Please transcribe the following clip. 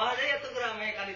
bahasanya tuh ramai kali